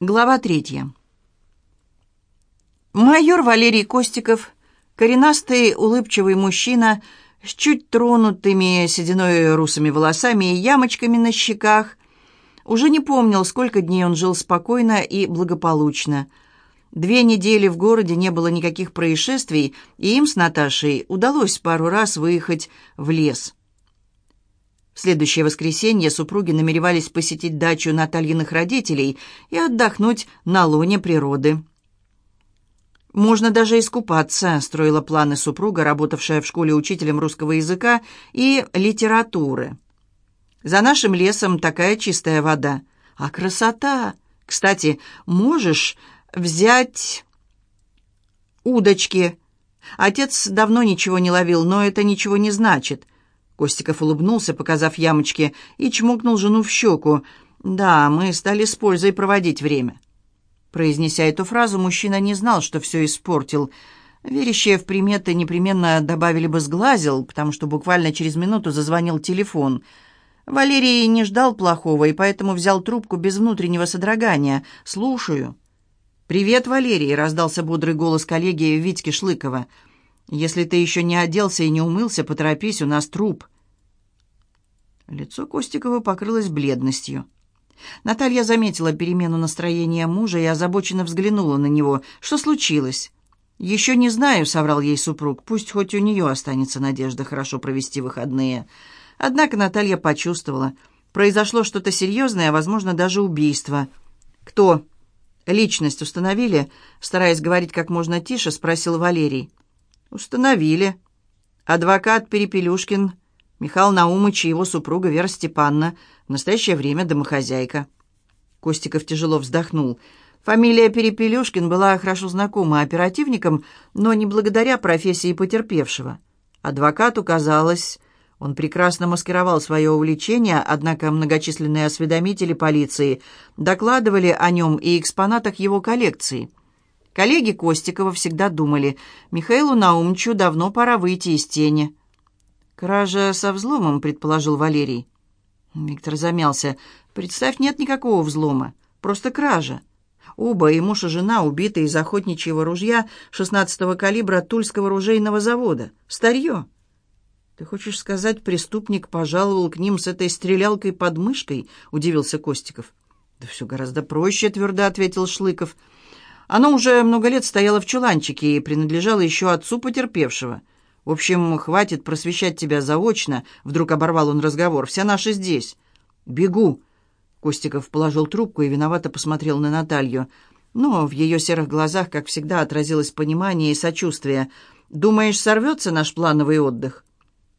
Глава третья. Майор Валерий Костиков, коренастый, улыбчивый мужчина с чуть тронутыми сединой русыми волосами и ямочками на щеках, уже не помнил, сколько дней он жил спокойно и благополучно. Две недели в городе не было никаких происшествий, и им с Наташей удалось пару раз выехать в лес – в следующее воскресенье супруги намеревались посетить дачу Натальиных родителей и отдохнуть на лоне природы. «Можно даже искупаться», — строила планы супруга, работавшая в школе учителем русского языка и литературы. «За нашим лесом такая чистая вода. А красота! Кстати, можешь взять удочки. Отец давно ничего не ловил, но это ничего не значит. Костиков улыбнулся, показав ямочки, и чмокнул жену в щеку. «Да, мы стали с пользой проводить время». Произнеся эту фразу, мужчина не знал, что все испортил. Верящие в приметы непременно добавили бы «сглазил», потому что буквально через минуту зазвонил телефон. Валерий не ждал плохого, и поэтому взял трубку без внутреннего содрогания. «Слушаю». «Привет, Валерий», — раздался бодрый голос коллеги Витьки Шлыкова. Если ты еще не оделся и не умылся, поторопись, у нас труп». Лицо Костикова покрылось бледностью. Наталья заметила перемену настроения мужа и озабоченно взглянула на него. «Что случилось?» «Еще не знаю», — соврал ей супруг. «Пусть хоть у нее останется надежда хорошо провести выходные». Однако Наталья почувствовала. Произошло что-то серьезное, возможно, даже убийство. «Кто?» «Личность установили?» Стараясь говорить как можно тише, спросил Валерий. «Установили. Адвокат Перепелюшкин, Михаил Наумыч и его супруга Вера Степановна, в настоящее время домохозяйка». Костиков тяжело вздохнул. Фамилия Перепелюшкин была хорошо знакома оперативникам, но не благодаря профессии потерпевшего. Адвокату казалось, он прекрасно маскировал свое увлечение, однако многочисленные осведомители полиции докладывали о нем и экспонатах его коллекции – Коллеги Костикова всегда думали, Михаилу Наумчу давно пора выйти из тени. «Кража со взломом», — предположил Валерий. Виктор замялся. «Представь, нет никакого взлома. Просто кража. Оба, и муж и жена, убиты из охотничьего ружья 16-го калибра Тульского ружейного завода. Старье». «Ты хочешь сказать, преступник пожаловал к ним с этой стрелялкой под мышкой?» — удивился Костиков. «Да все гораздо проще», — твердо ответил Шлыков. «Шлыков». Оно уже много лет стояло в чуланчике и принадлежало еще отцу потерпевшего. В общем, хватит просвещать тебя заочно, вдруг оборвал он разговор. Все наши здесь. Бегу. Костиков положил трубку и виновато посмотрел на Наталью. Но в ее серых глазах, как всегда, отразилось понимание и сочувствие. «Думаешь, сорвется наш плановый отдых?»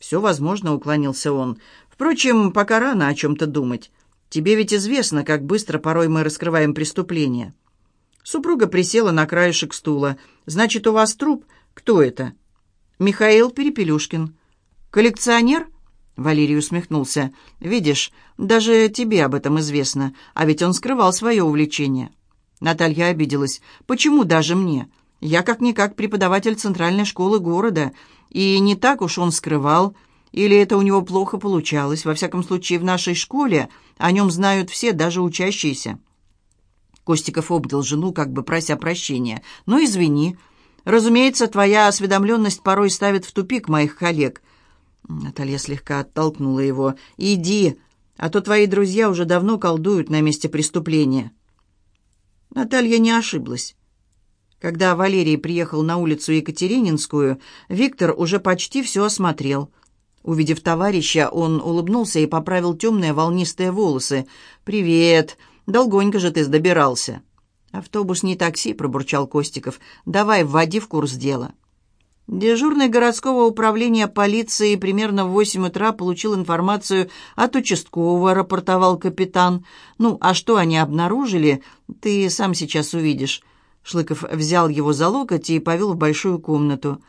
«Все возможно», — уклонился он. «Впрочем, пока рано о чем-то думать. Тебе ведь известно, как быстро порой мы раскрываем преступления». Супруга присела на краешек стула. «Значит, у вас труп? Кто это?» «Михаил Перепелюшкин». «Коллекционер?» Валерий усмехнулся. «Видишь, даже тебе об этом известно, а ведь он скрывал свое увлечение». Наталья обиделась. «Почему даже мне? Я как-никак преподаватель центральной школы города, и не так уж он скрывал. Или это у него плохо получалось? Во всяком случае, в нашей школе о нем знают все, даже учащиеся». Костиков обнял жену, как бы прося прощения. «Ну, извини. Разумеется, твоя осведомленность порой ставит в тупик моих коллег». Наталья слегка оттолкнула его. «Иди, а то твои друзья уже давно колдуют на месте преступления». Наталья не ошиблась. Когда Валерий приехал на улицу Екатерининскую, Виктор уже почти все осмотрел. Увидев товарища, он улыбнулся и поправил темные волнистые волосы. «Привет!» Долгонько же ты добирался». «Автобус не такси», — пробурчал Костиков. «Давай, вводи в курс дела». Дежурный городского управления полиции примерно в восемь утра получил информацию от участкового, рапортовал капитан. «Ну, а что они обнаружили, ты сам сейчас увидишь». Шлыков взял его за локоть и повел в большую комнату.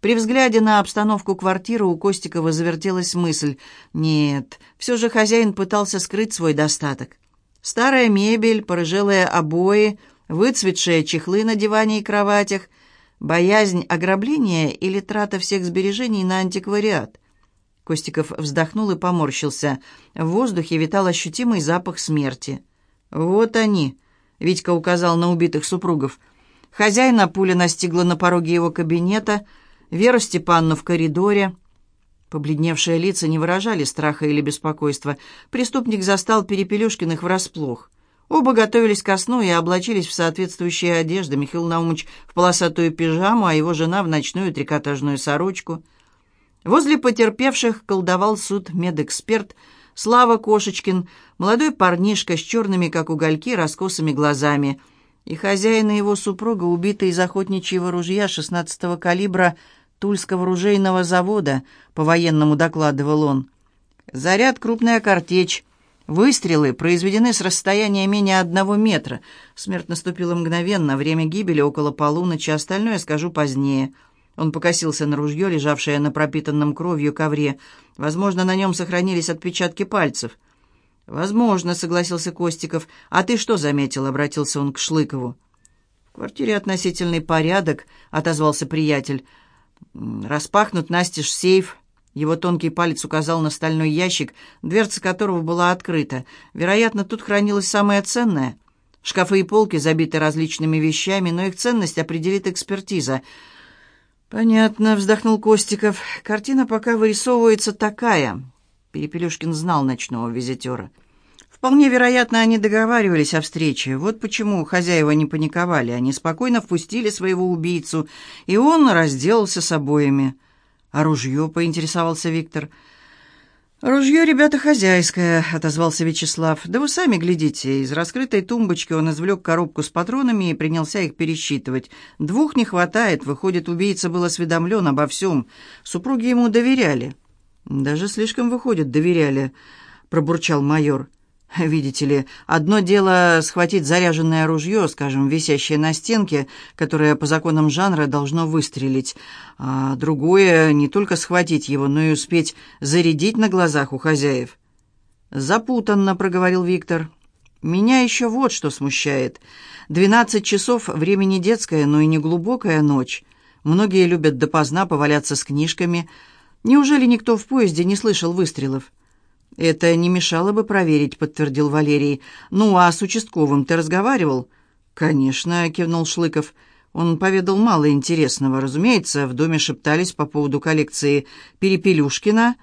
При взгляде на обстановку квартиры у Костикова завертелась мысль. Нет, все же хозяин пытался скрыть свой достаток. Старая мебель, порыжелые обои, выцветшие чехлы на диване и кроватях, боязнь ограбления или трата всех сбережений на антиквариат. Костиков вздохнул и поморщился. В воздухе витал ощутимый запах смерти. «Вот они, Витька указал на убитых супругов. Хозяина пуля настигла на пороге его кабинета, Веру Степанну в коридоре. Побледневшие лица не выражали страха или беспокойства. Преступник застал Перепелюшкиных врасплох. Оба готовились ко сну и облачились в соответствующие одежды. Михаил Наумович в полосатую пижаму, а его жена в ночную трикотажную сорочку. Возле потерпевших колдовал суд медэксперт Слава Кошечкин, молодой парнишка с черными, как угольки, раскосыми глазами, и хозяин и его супруга, убитые из охотничьего ружья 16-го калибра Тульского ружейного завода, по-военному докладывал он. Заряд крупная картечь, Выстрелы произведены с расстояния менее одного метра. Смерть наступила мгновенно, время гибели около полуночи, остальное скажу позднее. Он покосился на ружье, лежавшее на пропитанном кровью ковре. Возможно, на нем сохранились отпечатки пальцев. «Возможно», — согласился Костиков. «А ты что заметил?» — обратился он к Шлыкову. «В квартире относительный порядок», — отозвался приятель. «Распахнут настежь сейф, его тонкий палец указал на стальной ящик, дверца которого была открыта. Вероятно, тут хранилось самое ценное. Шкафы и полки забиты различными вещами, но их ценность определит экспертиза. «Понятно», — вздохнул Костиков. «Картина пока вырисовывается такая». Перепелюшкин знал ночного визитера. Вполне вероятно, они договаривались о встрече. Вот почему хозяева не паниковали. Они спокойно впустили своего убийцу, и он разделался с обоими. «А ружье?» — поинтересовался Виктор. «Ружье, ребята, хозяйское», — отозвался Вячеслав. «Да вы сами глядите». Из раскрытой тумбочки он извлек коробку с патронами и принялся их пересчитывать. «Двух не хватает. Выходит, убийца был осведомлен обо всем. Супруги ему доверяли». «Даже слишком, выходит, доверяли», — пробурчал майор. Видите ли, одно дело схватить заряженное ружье, скажем, висящее на стенке, которое по законам жанра должно выстрелить, а другое не только схватить его, но и успеть зарядить на глазах у хозяев. «Запутанно», — проговорил Виктор. «Меня еще вот что смущает. Двенадцать часов — времени детское, но и не глубокая ночь. Многие любят допоздна поваляться с книжками. Неужели никто в поезде не слышал выстрелов?» «Это не мешало бы проверить», — подтвердил Валерий. «Ну, а с участковым ты разговаривал?» «Конечно», — кивнул Шлыков. Он поведал мало интересного. Разумеется, в доме шептались по поводу коллекции Перепелюшкина,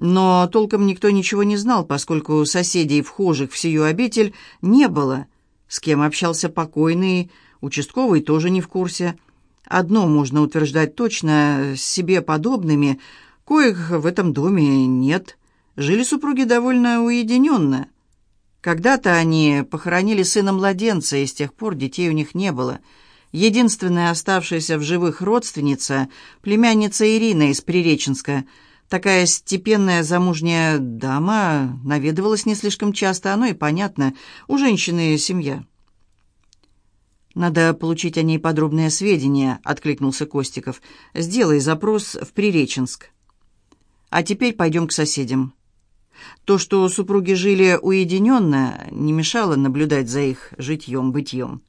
но толком никто ничего не знал, поскольку соседей, вхожих в сию обитель, не было. С кем общался покойный, участковый тоже не в курсе. Одно можно утверждать точно, себе подобными, коих в этом доме нет. Жили супруги довольно уединенно. Когда-то они похоронили сына младенца, и с тех пор детей у них не было. Единственная оставшаяся в живых родственница – племянница Ирина из Приреченска. Такая степенная замужняя дама наведывалась не слишком часто, оно и понятно, у женщины семья. «Надо получить о ней подробные сведения», — откликнулся Костиков. «Сделай запрос в Приреченск». «А теперь пойдем к соседям». То, что супруги жили уединенно, не мешало наблюдать за их житьем-бытьем.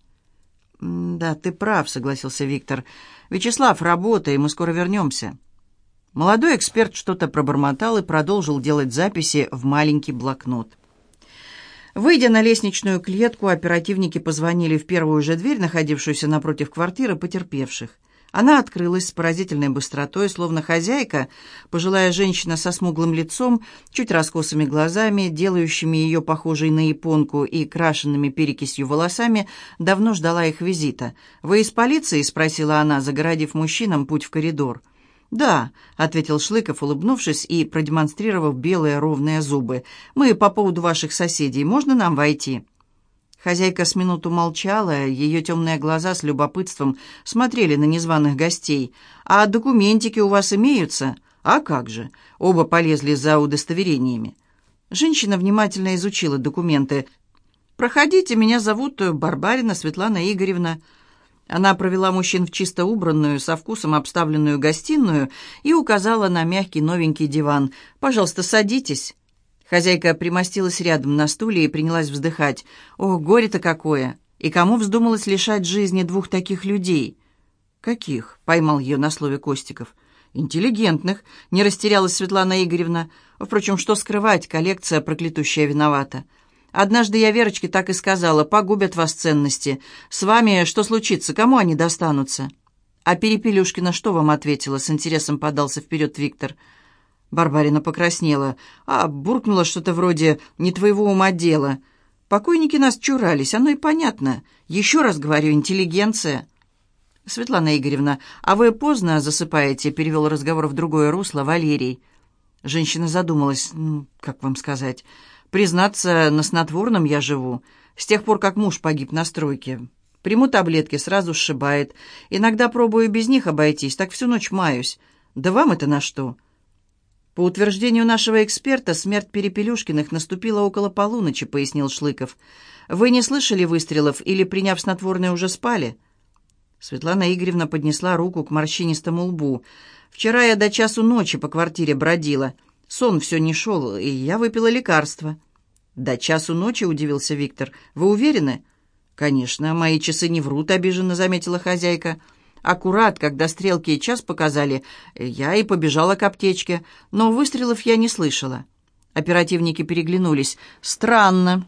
«Да, ты прав», — согласился Виктор. «Вячеслав, работай, мы скоро вернемся». Молодой эксперт что-то пробормотал и продолжил делать записи в маленький блокнот. Выйдя на лестничную клетку, оперативники позвонили в первую же дверь, находившуюся напротив квартиры потерпевших. Она открылась с поразительной быстротой, словно хозяйка, пожилая женщина со смуглым лицом, чуть раскосыми глазами, делающими ее похожей на японку и крашенными перекисью волосами, давно ждала их визита. «Вы из полиции?» — спросила она, загородив мужчинам путь в коридор. «Да», — ответил Шлыков, улыбнувшись и продемонстрировав белые ровные зубы. «Мы по поводу ваших соседей. Можно нам войти?» Хозяйка с минуту молчала, ее темные глаза с любопытством смотрели на незваных гостей. «А документики у вас имеются?» «А как же?» Оба полезли за удостоверениями. Женщина внимательно изучила документы. «Проходите, меня зовут Барбарина Светлана Игоревна». Она провела мужчин в чисто убранную, со вкусом обставленную гостиную и указала на мягкий новенький диван. «Пожалуйста, садитесь». Хозяйка примостилась рядом на стуле и принялась вздыхать. «Ох, горе-то какое! И кому вздумалось лишать жизни двух таких людей?» «Каких?» — поймал ее на слове Костиков. «Интеллигентных», — не растерялась Светлана Игоревна. «Впрочем, что скрывать, коллекция проклятущая виновата. Однажды я Верочке так и сказала, погубят вас ценности. С вами что случится, кому они достанутся?» «А Перепелюшкина что вам ответила?» С интересом подался вперед Виктор. Барбарина покраснела, а буркнула что-то вроде «не твоего ума дело». Покойники нас чурались, оно и понятно. Еще раз говорю, интеллигенция. Светлана Игоревна, а вы поздно засыпаете, перевел разговор в другое русло Валерий. Женщина задумалась, ну, как вам сказать. Признаться, на снотворном я живу. С тех пор, как муж погиб на стройке. Приму таблетки, сразу сшибает. Иногда пробую без них обойтись, так всю ночь маюсь. Да вам это на что?» «По утверждению нашего эксперта, смерть Перепелюшкиных наступила около полуночи», — пояснил Шлыков. «Вы не слышали выстрелов или, приняв снотворное, уже спали?» Светлана Игоревна поднесла руку к морщинистому лбу. «Вчера я до часу ночи по квартире бродила. Сон все не шел, и я выпила лекарство». «До часу ночи?» — удивился Виктор. «Вы уверены?» «Конечно, мои часы не врут», — обиженно заметила хозяйка. «хозяйка». Аккурат, когда стрелки и час показали, я и побежала к аптечке, но выстрелов я не слышала. Оперативники переглянулись. «Странно».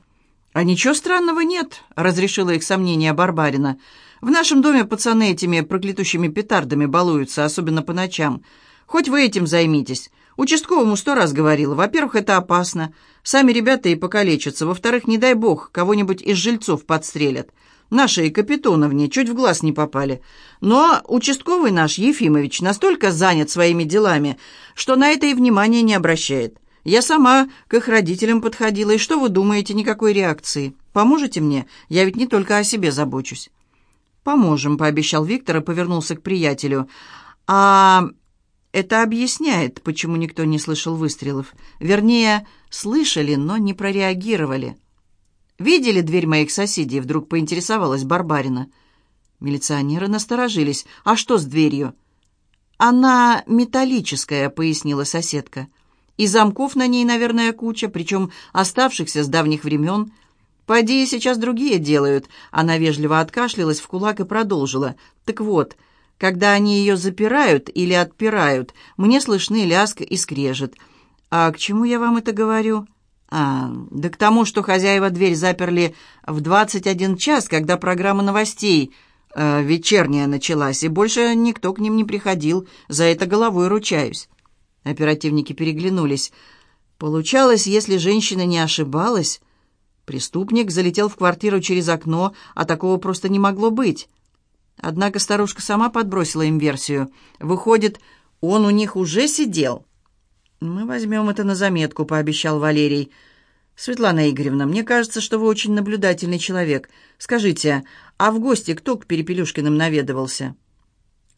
«А ничего странного нет», — разрешила их сомнение Барбарина. «В нашем доме пацаны этими проклятущими петардами балуются, особенно по ночам. Хоть вы этим займитесь. Участковому сто раз говорила. Во-первых, это опасно. Сами ребята и покалечатся. Во-вторых, не дай бог, кого-нибудь из жильцов подстрелят. Нашей Капитоновне чуть в глаз не попали. Но участковый наш Ефимович настолько занят своими делами, что на это и внимания не обращает. Я сама к их родителям подходила, и что вы думаете, никакой реакции? Поможете мне? Я ведь не только о себе забочусь». «Поможем», — пообещал Виктор и повернулся к приятелю. «А это объясняет, почему никто не слышал выстрелов. Вернее, слышали, но не прореагировали». «Видели дверь моих соседей?» — вдруг поинтересовалась Барбарина. Милиционеры насторожились. «А что с дверью?» «Она металлическая», — пояснила соседка. «И замков на ней, наверное, куча, причем оставшихся с давних времен. Поди, сейчас другие делают». Она вежливо откашлялась в кулак и продолжила. «Так вот, когда они ее запирают или отпирают, мне слышны ляск и скрежет. А к чему я вам это говорю?» А, да к тому, что хозяева дверь заперли в 21 час, когда программа новостей э, вечерняя началась, и больше никто к ним не приходил. За это головой ручаюсь. Оперативники переглянулись. Получалось, если женщина не ошибалась, преступник залетел в квартиру через окно, а такого просто не могло быть. Однако старушка сама подбросила им версию. Выходит, он у них уже сидел. «Мы возьмем это на заметку», — пообещал Валерий. «Светлана Игоревна, мне кажется, что вы очень наблюдательный человек. Скажите, а в гости кто к Перепелюшкиным наведывался?»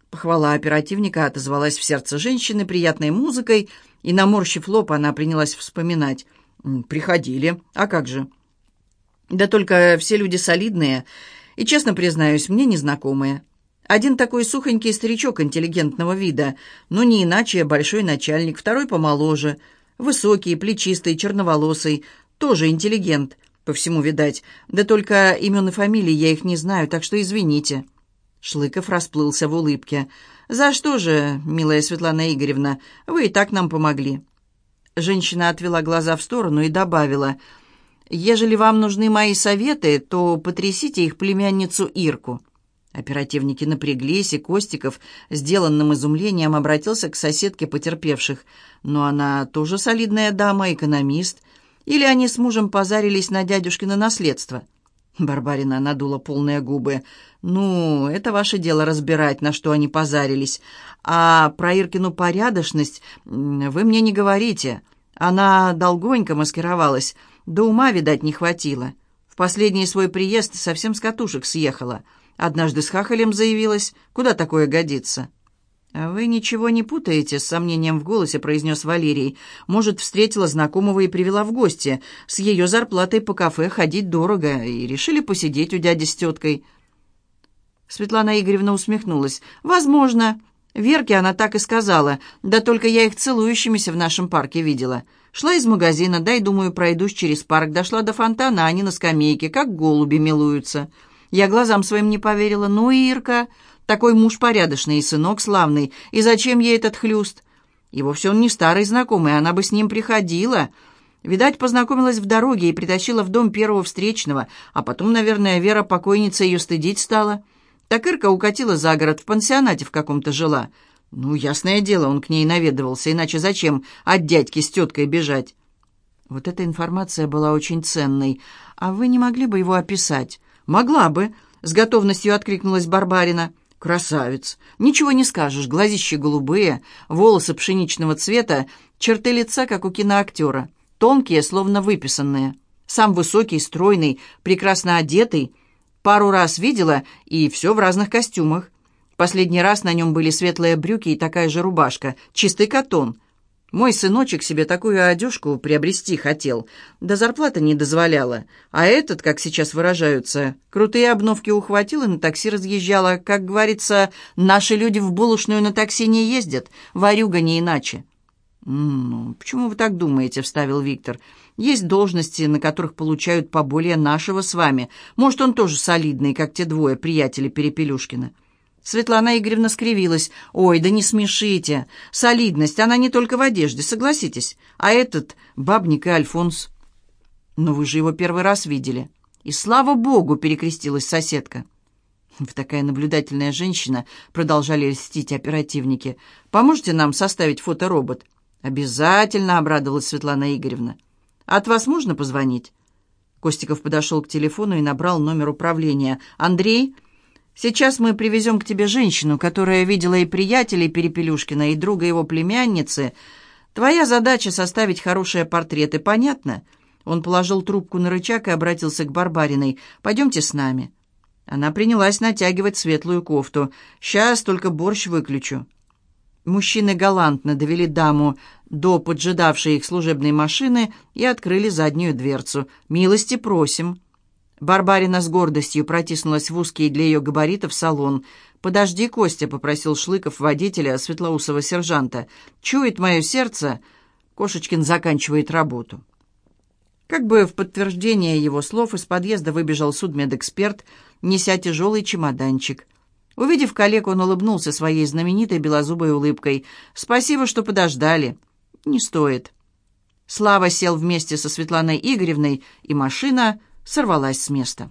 Похвала оперативника отозвалась в сердце женщины приятной музыкой, и, наморщив лоб, она принялась вспоминать. «Приходили. А как же?» «Да только все люди солидные и, честно признаюсь, мне незнакомые». Один такой сухонький старичок интеллигентного вида, но не иначе большой начальник, второй помоложе, высокий, плечистый, черноволосый, тоже интеллигент, по всему видать. Да только имен и фамилий я их не знаю, так что извините». Шлыков расплылся в улыбке. «За что же, милая Светлана Игоревна, вы и так нам помогли?» Женщина отвела глаза в сторону и добавила, «Ежели вам нужны мои советы, то потрясите их племянницу Ирку». Оперативники напряглись, и Костиков, сделанным изумлением, обратился к соседке потерпевших. «Но она тоже солидная дама, экономист. Или они с мужем позарились на дядюшкино наследство?» Барбарина надула полные губы. «Ну, это ваше дело разбирать, на что они позарились. А про Иркину порядочность вы мне не говорите. Она долгонько маскировалась, до ума, видать, не хватило. В последний свой приезд совсем с катушек съехала». Однажды с хахалем заявилась. Куда такое годится?» «А «Вы ничего не путаете?» — с сомнением в голосе произнес Валерий. «Может, встретила знакомого и привела в гости. С ее зарплатой по кафе ходить дорого, и решили посидеть у дяди с теткой». Светлана Игоревна усмехнулась. «Возможно. Верке она так и сказала. Да только я их целующимися в нашем парке видела. Шла из магазина, дай, думаю, пройдусь через парк. Дошла до фонтана, они на скамейке, как голуби милуются». Я глазам своим не поверила. Ну, Ирка, такой муж порядочный и сынок славный. И зачем ей этот хлюст? И вовсе он не старый знакомый, она бы с ним приходила. Видать, познакомилась в дороге и притащила в дом первого встречного, а потом, наверное, Вера покойница ее стыдить стала. Так Ирка укатила за город, в пансионате в каком-то жила. Ну, ясное дело, он к ней наведывался, иначе зачем от дядьки с теткой бежать? Вот эта информация была очень ценной. А вы не могли бы его описать? Могла бы, с готовностью откликнулась Барбарина. Красавец. Ничего не скажешь, глазища голубые, волосы пшеничного цвета, черты лица, как у киноактера тонкие, словно выписанные. Сам высокий, стройный, прекрасно одетый. Пару раз видела, и все в разных костюмах. Последний раз на нем были светлые брюки и такая же рубашка, чистый катон. Мой сыночек себе такую одежку приобрести хотел, да зарплата не дозволяла. А этот, как сейчас выражаются, крутые обновки ухватил и на такси разъезжала. Как говорится, наши люди в булочную на такси не ездят, варюга не иначе. «Ну, почему вы так думаете?» — вставил Виктор. «Есть должности, на которых получают поболее нашего с вами. Может, он тоже солидный, как те двое, приятели Перепелюшкина». Светлана Игоревна скривилась. «Ой, да не смешите! Солидность, она не только в одежде, согласитесь. А этот — бабник и Альфонс». «Но вы же его первый раз видели». «И слава богу!» — перекрестилась соседка. «Вы такая наблюдательная женщина», — продолжали льстить оперативники. «Поможете нам составить фоторобот?» «Обязательно», — обрадовалась Светлана Игоревна. «От вас можно позвонить?» Костиков подошел к телефону и набрал номер управления. «Андрей, сейчас мы привезем к тебе женщину, которая видела и приятелей Перепелюшкина, и друга его племянницы. Твоя задача — составить хорошие портреты, понятно?» Он положил трубку на рычаг и обратился к Барбариной. «Пойдемте с нами». Она принялась натягивать светлую кофту. «Сейчас только борщ выключу». Мужчины галантно довели даму до поджидавшей их служебной машины и открыли заднюю дверцу. «Милости просим». Барбарина с гордостью протиснулась в узкий для ее габаритов салон. «Подожди, Костя», — попросил Шлыков водителя, светлоусого сержанта. «Чует мое сердце». Кошечкин заканчивает работу. Как бы в подтверждение его слов из подъезда выбежал судмедэксперт, неся тяжелый чемоданчик. Увидев коллегу, он улыбнулся своей знаменитой белозубой улыбкой. «Спасибо, что подождали». «Не стоит». Слава сел вместе со Светланой Игоревной, и машина сорвалась с места.